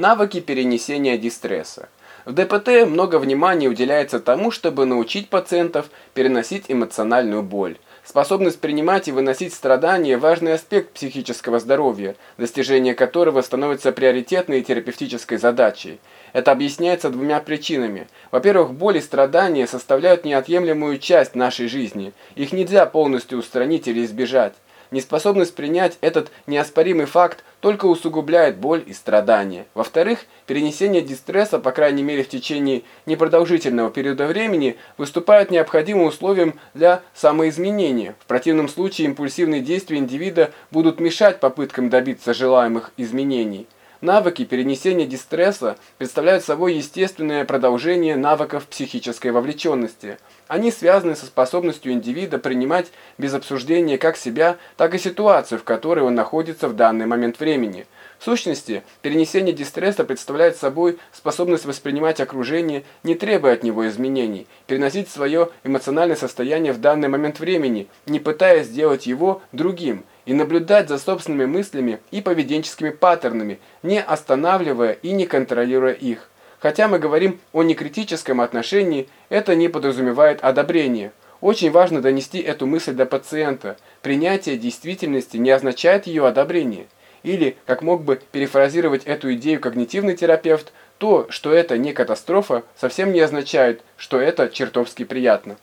Навыки перенесения дистресса. В ДПТ много внимания уделяется тому, чтобы научить пациентов переносить эмоциональную боль. Способность принимать и выносить страдания – важный аспект психического здоровья, достижение которого становится приоритетной терапевтической задачей. Это объясняется двумя причинами. Во-первых, боль и страдания составляют неотъемлемую часть нашей жизни. Их нельзя полностью устранить или избежать. Неспособность принять этот неоспоримый факт только усугубляет боль и страдания. Во-вторых, перенесение дистресса, по крайней мере в течение непродолжительного периода времени, выступает необходимым условием для самоизменения. В противном случае импульсивные действия индивида будут мешать попыткам добиться желаемых изменений. Навыки перенесения дистресса представляют собой естественное продолжение навыков психической вовлеченности. Они связаны со способностью индивида принимать без обсуждения как себя, так и ситуацию, в которой он находится в данный момент времени. В сущности, перенесение дистресса представляет собой способность воспринимать окружение, не требуя от него изменений, переносить свое эмоциональное состояние в данный момент времени, не пытаясь сделать его другим, и наблюдать за собственными мыслями и поведенческими паттернами, не останавливая и не контролируя их. Хотя мы говорим о некритическом отношении, это не подразумевает одобрение. Очень важно донести эту мысль до пациента. Принятие действительности не означает ее одобрение. Или, как мог бы перефразировать эту идею когнитивный терапевт, то, что это не катастрофа, совсем не означает, что это чертовски приятно.